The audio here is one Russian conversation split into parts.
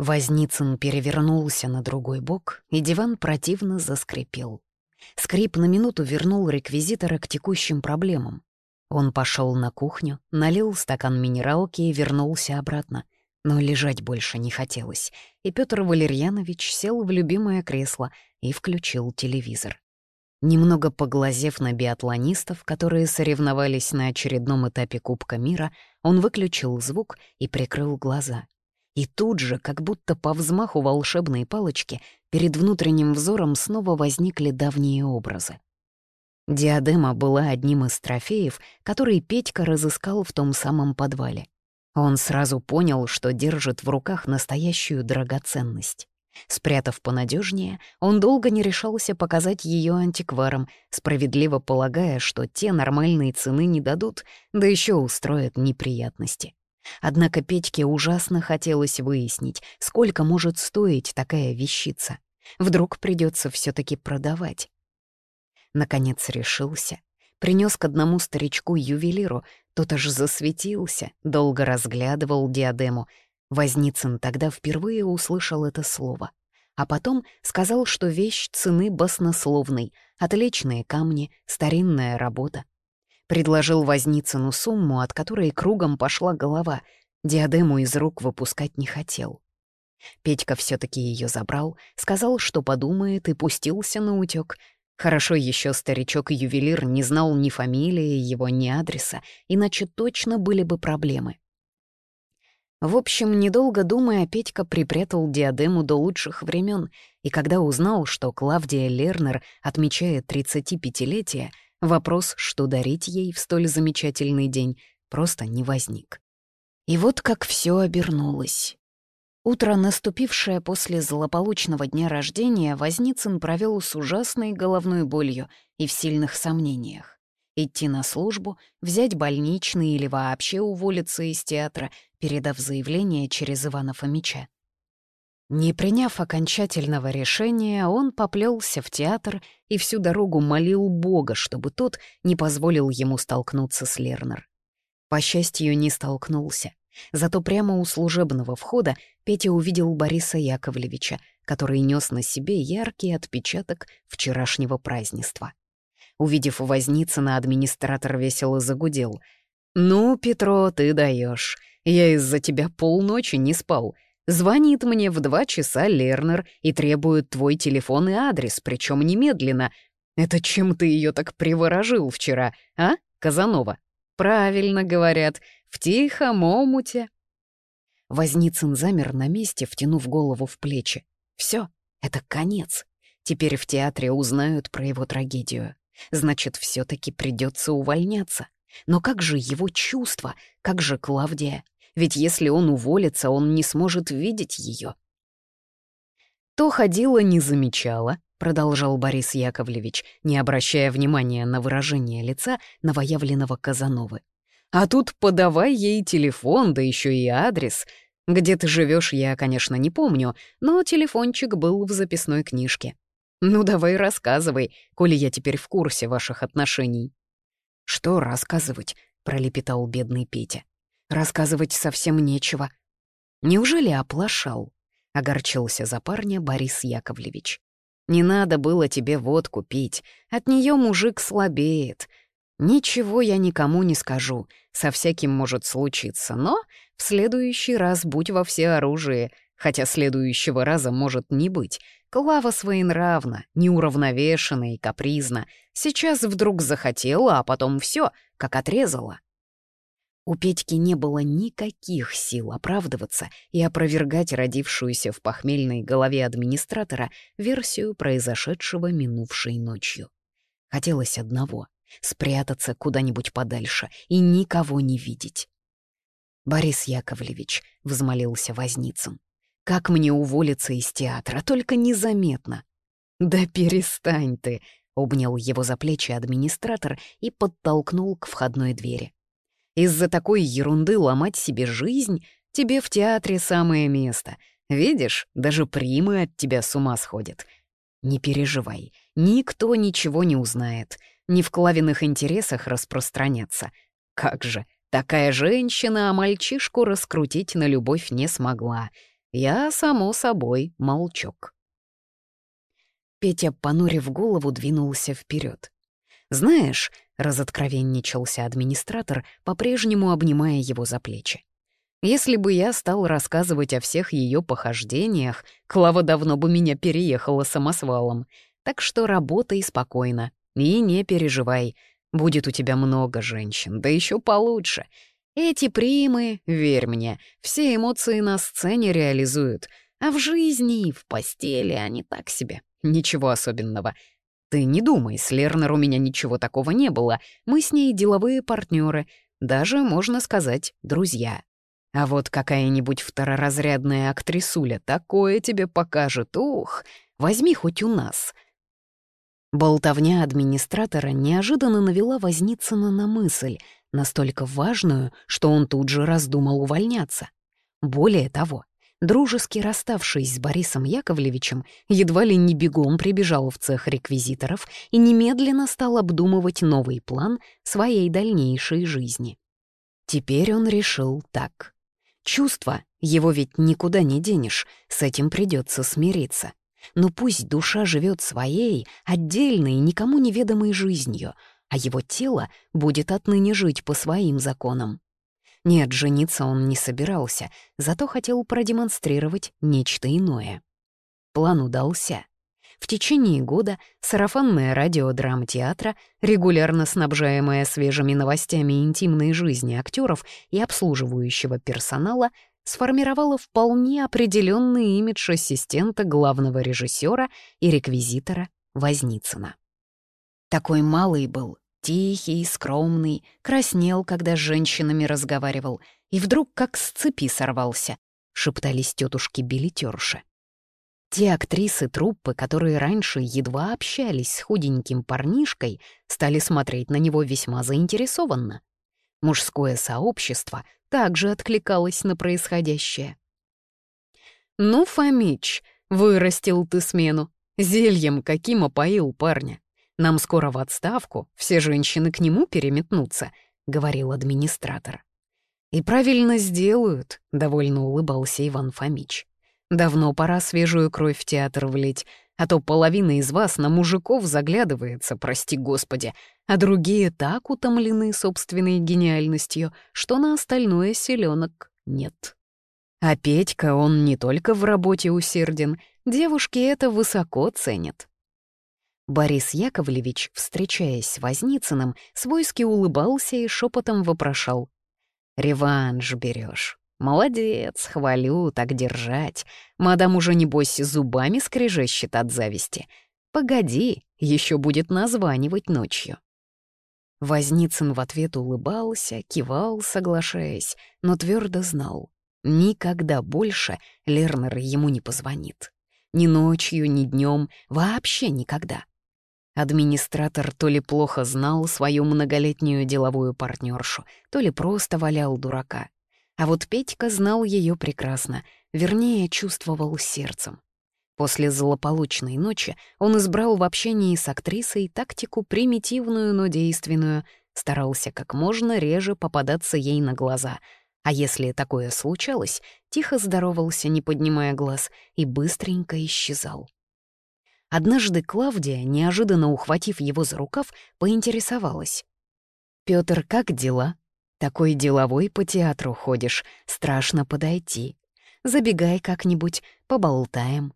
Возницын перевернулся на другой бок, и диван противно заскрипел. Скрип на минуту вернул реквизитора к текущим проблемам. Он пошел на кухню, налил стакан минералки и вернулся обратно. Но лежать больше не хотелось, и Петр Валерьянович сел в любимое кресло и включил телевизор. Немного поглазев на биатлонистов, которые соревновались на очередном этапе Кубка мира, он выключил звук и прикрыл глаза. И тут же, как будто по взмаху волшебной палочки, перед внутренним взором снова возникли давние образы. Диадема была одним из трофеев, который Петька разыскал в том самом подвале. Он сразу понял, что держит в руках настоящую драгоценность. Спрятав понадежнее, он долго не решался показать ее антикварам, справедливо полагая, что те нормальные цены не дадут, да еще устроят неприятности. Однако Петьке ужасно хотелось выяснить, сколько может стоить такая вещица. Вдруг придется все таки продавать. Наконец решился. Принес к одному старичку-ювелиру, тот аж засветился, долго разглядывал диадему. Возницын тогда впервые услышал это слово. А потом сказал, что вещь цены баснословной, отличные камни, старинная работа. Предложил Возницыну сумму, от которой кругом пошла голова. Диадему из рук выпускать не хотел. Петька все таки ее забрал, сказал, что подумает, и пустился на утёк. Хорошо еще старичок-ювелир не знал ни фамилии его, ни адреса, иначе точно были бы проблемы. В общем, недолго думая, Петька припрятал диадему до лучших времен, и когда узнал, что Клавдия Лернер отмечает 35-летие, Вопрос, что дарить ей в столь замечательный день, просто не возник. И вот как все обернулось. Утро, наступившее после злополучного дня рождения, Возницын провел с ужасной головной болью и в сильных сомнениях. Идти на службу, взять больничный или вообще уволиться из театра, передав заявление через Ивана Фомича. Не приняв окончательного решения, он поплелся в театр и всю дорогу молил Бога, чтобы тот не позволил ему столкнуться с Лернер. По счастью, не столкнулся. Зато прямо у служебного входа Петя увидел Бориса Яковлевича, который нес на себе яркий отпечаток вчерашнего празднества. Увидев Возницына, администратор весело загудел. «Ну, Петро, ты даешь. Я из-за тебя полночи не спал. Звонит мне в два часа Лернер и требует твой телефон и адрес, причем немедленно. Это чем ты ее так приворожил вчера, а, Казанова? Правильно говорят, в тихом омуте. Возницын замер на месте, втянув голову в плечи. Все, это конец. Теперь в театре узнают про его трагедию. Значит, все таки придется увольняться. Но как же его чувства, как же Клавдия? Ведь если он уволится, он не сможет видеть ее. То ходила, не замечала, продолжал Борис Яковлевич, не обращая внимания на выражение лица новоявленного Казановы. А тут подавай ей телефон, да еще и адрес. Где ты живешь, я, конечно, не помню, но телефончик был в записной книжке. Ну давай рассказывай, коли я теперь в курсе ваших отношений. Что рассказывать? пролепетал бедный Петя. Рассказывать совсем нечего. Неужели оплошал? Огорчился за парня Борис Яковлевич. Не надо было тебе водку пить, от нее мужик слабеет. Ничего я никому не скажу, со всяким может случиться, но в следующий раз будь во всеоружии, хотя следующего раза может не быть. Клава своенравна, неуравновешена и капризна. Сейчас вдруг захотела, а потом все, как отрезала. У Петьки не было никаких сил оправдываться и опровергать родившуюся в похмельной голове администратора версию произошедшего минувшей ночью. Хотелось одного — спрятаться куда-нибудь подальше и никого не видеть. «Борис Яковлевич», — взмолился Возницын, — «как мне уволиться из театра, только незаметно?» «Да перестань ты», — обнял его за плечи администратор и подтолкнул к входной двери. Из-за такой ерунды ломать себе жизнь тебе в театре самое место. Видишь, даже примы от тебя с ума сходят. Не переживай, никто ничего не узнает. Не в Клавиных интересах распространяться. Как же, такая женщина, а мальчишку раскрутить на любовь не смогла. Я, само собой, молчок. Петя, понурив голову, двинулся вперед. «Знаешь», — разоткровенничался администратор, по-прежнему обнимая его за плечи, «если бы я стал рассказывать о всех ее похождениях, Клава давно бы меня переехала самосвалом. Так что работай спокойно и не переживай. Будет у тебя много женщин, да еще получше. Эти примы, верь мне, все эмоции на сцене реализуют, а в жизни и в постели они так себе. Ничего особенного. Ты не думай, с Лернер у меня ничего такого не было. Мы с ней деловые партнеры, даже, можно сказать, друзья. А вот какая-нибудь второразрядная актрисуля такое тебе покажет, ух, возьми хоть у нас — Болтовня администратора неожиданно навела Возницына на мысль, настолько важную, что он тут же раздумал увольняться. Более того, дружески расставшись с Борисом Яковлевичем, едва ли не бегом прибежал в цех реквизиторов и немедленно стал обдумывать новый план своей дальнейшей жизни. Теперь он решил так. Чувство, его ведь никуда не денешь, с этим придется смириться. Но пусть душа живет своей, отдельной, никому неведомой жизнью, а его тело будет отныне жить по своим законам. Нет, жениться он не собирался, зато хотел продемонстрировать нечто иное. План удался. В течение года сарафанное радио драмтеатра, регулярно снабжаемое свежими новостями интимной жизни актеров и обслуживающего персонала, сформировала вполне определенный имидж ассистента главного режиссера и реквизитора Возницына. Такой малый был, тихий, скромный, краснел, когда с женщинами разговаривал, и вдруг как с цепи сорвался, шептались тетушки-билетерши. Те актрисы труппы, которые раньше едва общались с худеньким парнишкой, стали смотреть на него весьма заинтересованно. Мужское сообщество также откликалось на происходящее. «Ну, Фомич, вырастил ты смену. Зельем каким опоил парня. Нам скоро в отставку, все женщины к нему переметнутся», — говорил администратор. «И правильно сделают», — довольно улыбался Иван Фомич. «Давно пора свежую кровь в театр влить, а то половина из вас на мужиков заглядывается, прости господи, а другие так утомлены собственной гениальностью, что на остальное селенок нет. А Петька, он не только в работе усерден, девушки это высоко ценят. Борис Яковлевич, встречаясь с Возницыным, свойски улыбался и шепотом вопрошал. «Реванш берешь. «Молодец, хвалю, так держать. Мадам уже, небось, зубами скрежещет от зависти. Погоди, еще будет названивать ночью». Возницын в ответ улыбался, кивал, соглашаясь, но твердо знал. Никогда больше Лернер ему не позвонит. Ни ночью, ни днем, вообще никогда. Администратор то ли плохо знал свою многолетнюю деловую партнершу, то ли просто валял дурака. А вот Петька знал ее прекрасно, вернее, чувствовал сердцем. После злополучной ночи он избрал в общении с актрисой тактику примитивную, но действенную, старался как можно реже попадаться ей на глаза, а если такое случалось, тихо здоровался, не поднимая глаз, и быстренько исчезал. Однажды Клавдия, неожиданно ухватив его за рукав, поинтересовалась. «Пётр, как дела?» Такой деловой по театру ходишь, страшно подойти. Забегай как-нибудь, поболтаем».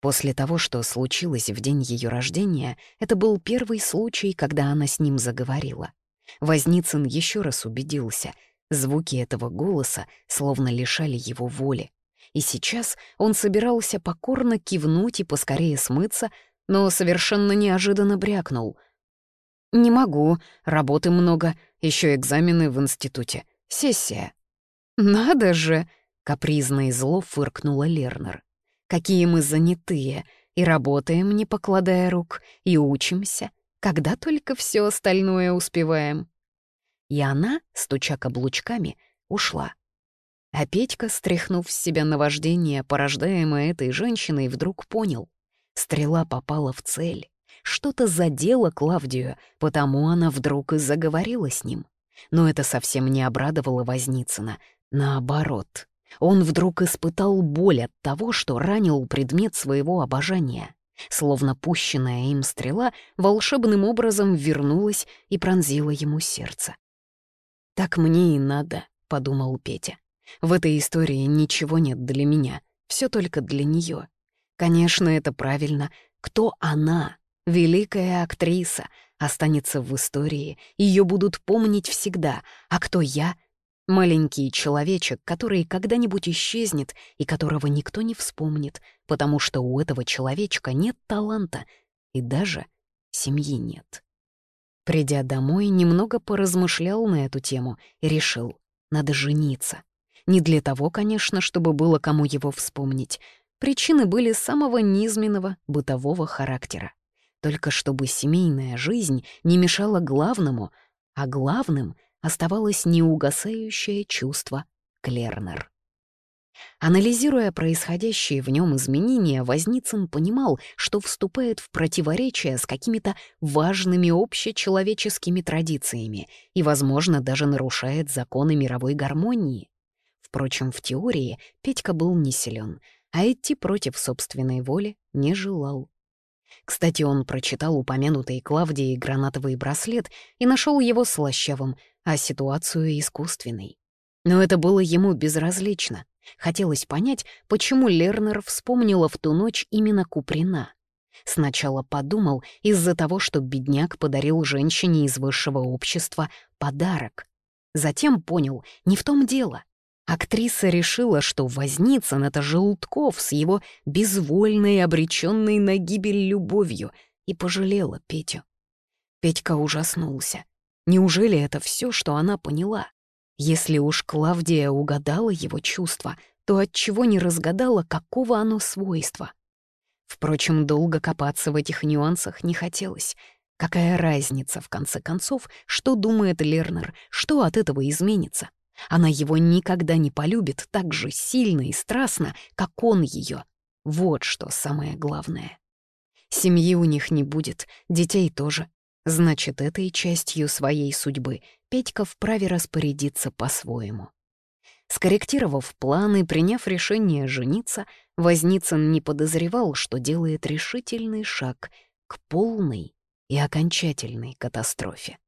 После того, что случилось в день ее рождения, это был первый случай, когда она с ним заговорила. Возницын еще раз убедился, звуки этого голоса словно лишали его воли. И сейчас он собирался покорно кивнуть и поскорее смыться, но совершенно неожиданно брякнул — «Не могу, работы много, еще экзамены в институте. Сессия». «Надо же!» — капризно и зло фыркнула Лернер. «Какие мы занятые, и работаем, не покладая рук, и учимся, когда только все остальное успеваем». И она, стуча каблучками, ушла. А Петька, стряхнув с себя наваждение, порождаемое этой женщиной, вдруг понял — стрела попала в цель. Что-то задело Клавдию, потому она вдруг и заговорила с ним. Но это совсем не обрадовало Возницына. Наоборот, Он вдруг испытал боль от того, что ранил предмет своего обожания. Словно пущенная им стрела волшебным образом вернулась и пронзила ему сердце. «Так мне и надо», — подумал Петя. «В этой истории ничего нет для меня, все только для нее. Конечно, это правильно. Кто она? Великая актриса. Останется в истории, ее будут помнить всегда. А кто я? Маленький человечек, который когда-нибудь исчезнет и которого никто не вспомнит, потому что у этого человечка нет таланта и даже семьи нет. Придя домой, немного поразмышлял на эту тему и решил, надо жениться. Не для того, конечно, чтобы было кому его вспомнить. Причины были самого низменного бытового характера. Только чтобы семейная жизнь не мешала главному, а главным оставалось неугасающее чувство Клернер. Анализируя происходящие в нем изменения, Возницын понимал, что вступает в противоречие с какими-то важными общечеловеческими традициями и, возможно, даже нарушает законы мировой гармонии. Впрочем, в теории Петька был не силен, а идти против собственной воли не желал. Кстати, он прочитал упомянутый Клавдией гранатовый браслет и нашел его слащавым, а ситуацию искусственной. Но это было ему безразлично. Хотелось понять, почему Лернер вспомнила в ту ночь именно Куприна. Сначала подумал из-за того, что бедняк подарил женщине из высшего общества подарок. Затем понял, не в том дело. Актриса решила, что Возницын — это Желудков с его безвольной, обреченной на гибель любовью, и пожалела Петю. Петька ужаснулся. Неужели это все, что она поняла? Если уж Клавдия угадала его чувства, то отчего не разгадала, какого оно свойства? Впрочем, долго копаться в этих нюансах не хотелось. Какая разница, в конце концов, что думает Лернер, что от этого изменится? Она его никогда не полюбит так же сильно и страстно, как он ее. Вот что самое главное. Семьи у них не будет, детей тоже. Значит, этой частью своей судьбы Петька вправе распорядиться по-своему. Скорректировав планы, приняв решение жениться, Возницын не подозревал, что делает решительный шаг к полной и окончательной катастрофе.